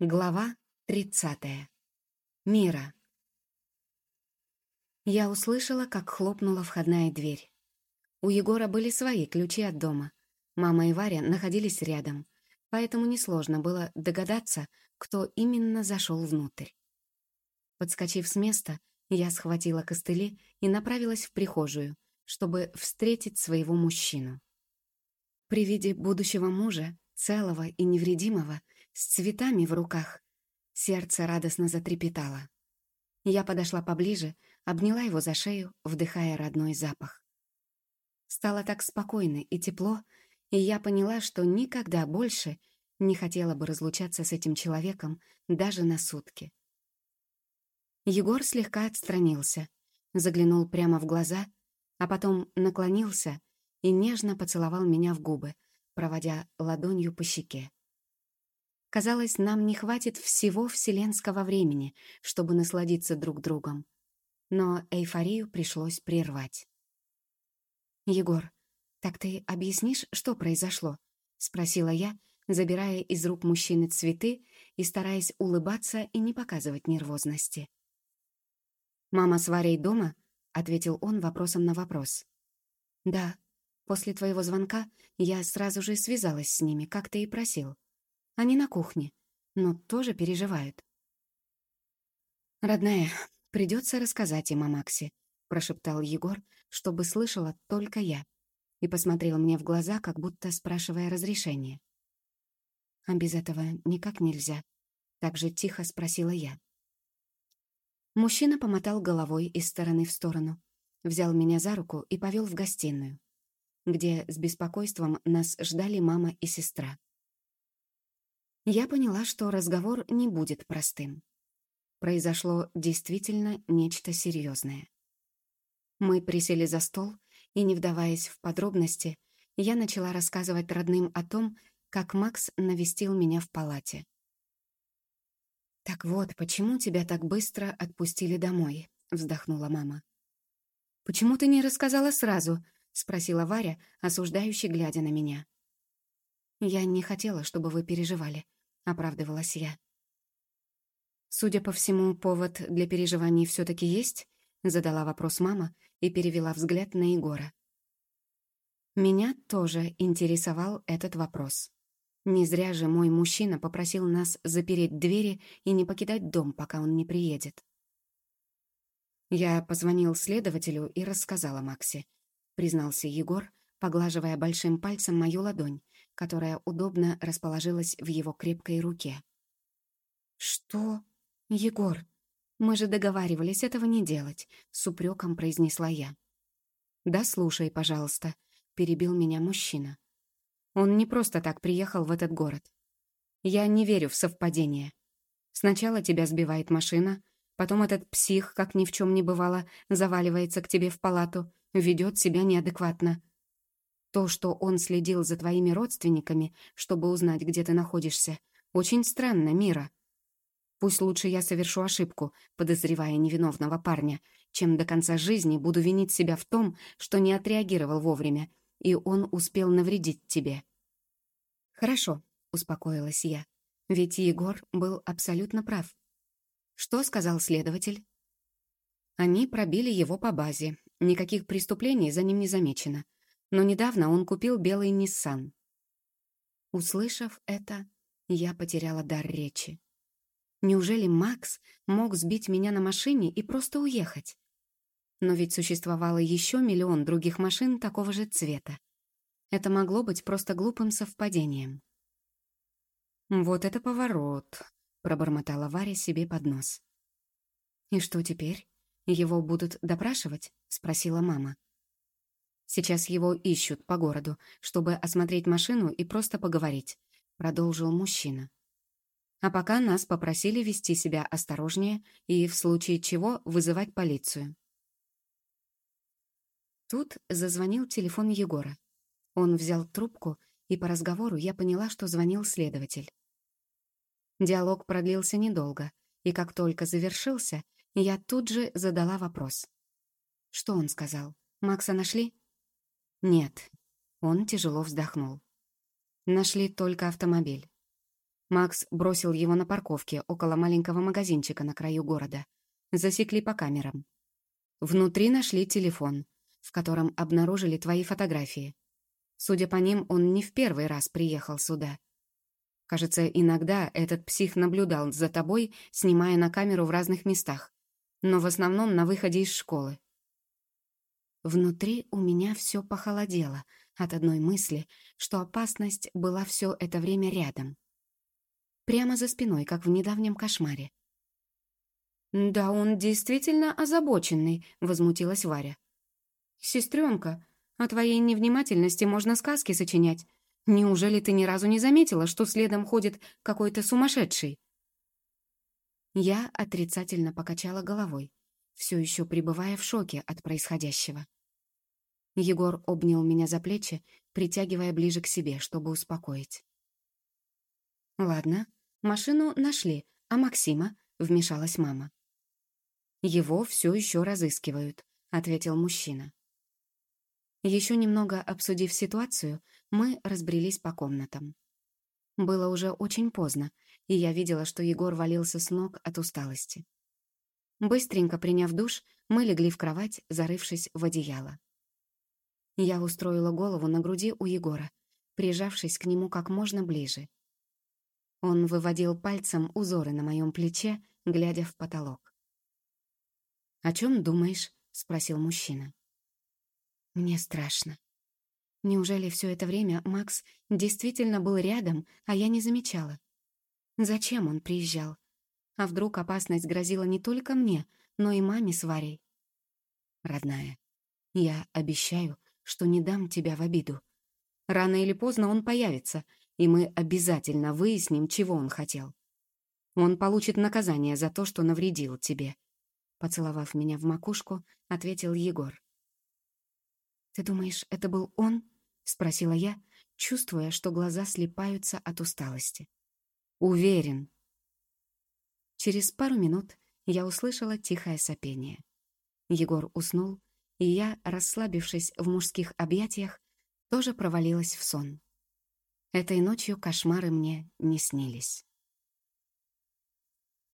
Глава 30. Мира. Я услышала, как хлопнула входная дверь. У Егора были свои ключи от дома. Мама и Варя находились рядом, поэтому несложно было догадаться, кто именно зашел внутрь. Подскочив с места, я схватила костыли и направилась в прихожую, чтобы встретить своего мужчину. При виде будущего мужа, целого и невредимого, с цветами в руках. Сердце радостно затрепетало. Я подошла поближе, обняла его за шею, вдыхая родной запах. Стало так спокойно и тепло, и я поняла, что никогда больше не хотела бы разлучаться с этим человеком даже на сутки. Егор слегка отстранился, заглянул прямо в глаза, а потом наклонился и нежно поцеловал меня в губы, проводя ладонью по щеке. Казалось, нам не хватит всего вселенского времени, чтобы насладиться друг другом. Но эйфорию пришлось прервать. «Егор, так ты объяснишь, что произошло?» — спросила я, забирая из рук мужчины цветы и стараясь улыбаться и не показывать нервозности. «Мама с Варей дома?» — ответил он вопросом на вопрос. «Да. После твоего звонка я сразу же связалась с ними, как ты и просил. Они на кухне, но тоже переживают. «Родная, придется рассказать им о Максе», — прошептал Егор, чтобы слышала только я, и посмотрел мне в глаза, как будто спрашивая разрешения. «А без этого никак нельзя», — так же тихо спросила я. Мужчина помотал головой из стороны в сторону, взял меня за руку и повел в гостиную, где с беспокойством нас ждали мама и сестра. Я поняла, что разговор не будет простым. Произошло действительно нечто серьезное. Мы присели за стол, и, не вдаваясь в подробности, я начала рассказывать родным о том, как Макс навестил меня в палате. «Так вот, почему тебя так быстро отпустили домой?» — вздохнула мама. «Почему ты не рассказала сразу?» — спросила Варя, осуждающе глядя на меня. «Я не хотела, чтобы вы переживали», оправдывалась я. «Судя по всему, повод для переживаний все-таки есть?» задала вопрос мама и перевела взгляд на Егора. Меня тоже интересовал этот вопрос. Не зря же мой мужчина попросил нас запереть двери и не покидать дом, пока он не приедет. Я позвонил следователю и рассказал о Максе, признался Егор, поглаживая большим пальцем мою ладонь, которая удобно расположилась в его крепкой руке. «Что? Егор, мы же договаривались этого не делать», — с упреком произнесла я. «Да слушай, пожалуйста», — перебил меня мужчина. «Он не просто так приехал в этот город. Я не верю в совпадение. Сначала тебя сбивает машина, потом этот псих, как ни в чем не бывало, заваливается к тебе в палату, ведет себя неадекватно. То, что он следил за твоими родственниками, чтобы узнать, где ты находишься, очень странно, Мира. Пусть лучше я совершу ошибку, подозревая невиновного парня, чем до конца жизни буду винить себя в том, что не отреагировал вовремя, и он успел навредить тебе. «Хорошо», — успокоилась я, ведь Егор был абсолютно прав. Что сказал следователь? Они пробили его по базе. Никаких преступлений за ним не замечено но недавно он купил белый Ниссан. Услышав это, я потеряла дар речи. Неужели Макс мог сбить меня на машине и просто уехать? Но ведь существовало еще миллион других машин такого же цвета. Это могло быть просто глупым совпадением. «Вот это поворот», — пробормотала Варя себе под нос. «И что теперь? Его будут допрашивать?» — спросила мама. Сейчас его ищут по городу, чтобы осмотреть машину и просто поговорить», — продолжил мужчина. «А пока нас попросили вести себя осторожнее и, в случае чего, вызывать полицию». Тут зазвонил телефон Егора. Он взял трубку, и по разговору я поняла, что звонил следователь. Диалог продлился недолго, и как только завершился, я тут же задала вопрос. Что он сказал? Макса нашли? «Нет». Он тяжело вздохнул. Нашли только автомобиль. Макс бросил его на парковке около маленького магазинчика на краю города. Засекли по камерам. Внутри нашли телефон, в котором обнаружили твои фотографии. Судя по ним, он не в первый раз приехал сюда. Кажется, иногда этот псих наблюдал за тобой, снимая на камеру в разных местах, но в основном на выходе из школы. Внутри у меня все похолодело от одной мысли, что опасность была все это время рядом. Прямо за спиной, как в недавнем кошмаре. «Да он действительно озабоченный», — возмутилась Варя. «Сестренка, о твоей невнимательности можно сказки сочинять. Неужели ты ни разу не заметила, что следом ходит какой-то сумасшедший?» Я отрицательно покачала головой, все еще пребывая в шоке от происходящего. Егор обнял меня за плечи, притягивая ближе к себе, чтобы успокоить. «Ладно, машину нашли, а Максима?» — вмешалась мама. «Его все еще разыскивают», — ответил мужчина. Еще немного обсудив ситуацию, мы разбрелись по комнатам. Было уже очень поздно, и я видела, что Егор валился с ног от усталости. Быстренько приняв душ, мы легли в кровать, зарывшись в одеяло. Я устроила голову на груди у Егора, прижавшись к нему как можно ближе. Он выводил пальцем узоры на моем плече, глядя в потолок. «О чем думаешь?» — спросил мужчина. Мне страшно. Неужели все это время Макс действительно был рядом, а я не замечала? Зачем он приезжал? А вдруг опасность грозила не только мне, но и маме с Варей? Родная, я обещаю, что не дам тебя в обиду. Рано или поздно он появится, и мы обязательно выясним, чего он хотел. Он получит наказание за то, что навредил тебе. Поцеловав меня в макушку, ответил Егор. «Ты думаешь, это был он?» — спросила я, чувствуя, что глаза слепаются от усталости. «Уверен». Через пару минут я услышала тихое сопение. Егор уснул, и я, расслабившись в мужских объятиях, тоже провалилась в сон. Этой ночью кошмары мне не снились.